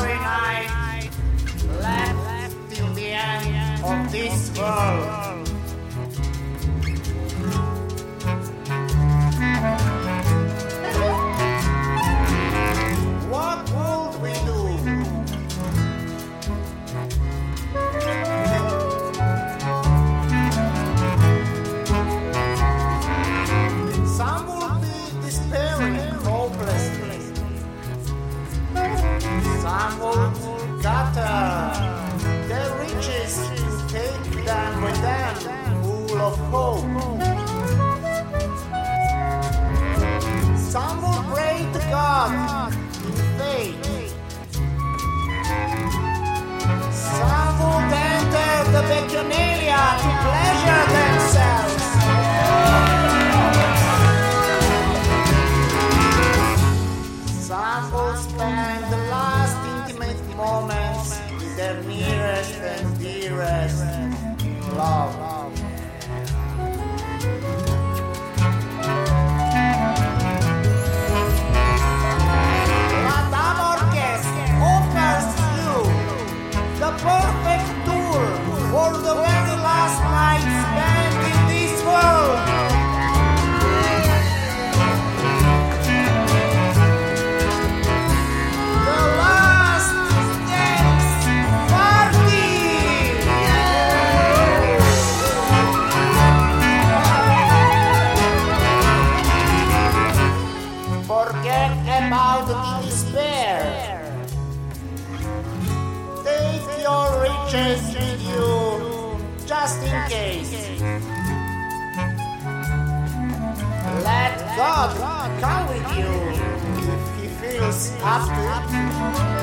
starry night left till the end of this world. Would gutter their riches to take them with them, full of hope. Some will pray to God in faith. Some would enter the Bacchanalia to pleasure themselves. Some will spend moments their nearest and dearest love. About the despair. Take your riches with you, just in case. Let God come with you if He feels up to it.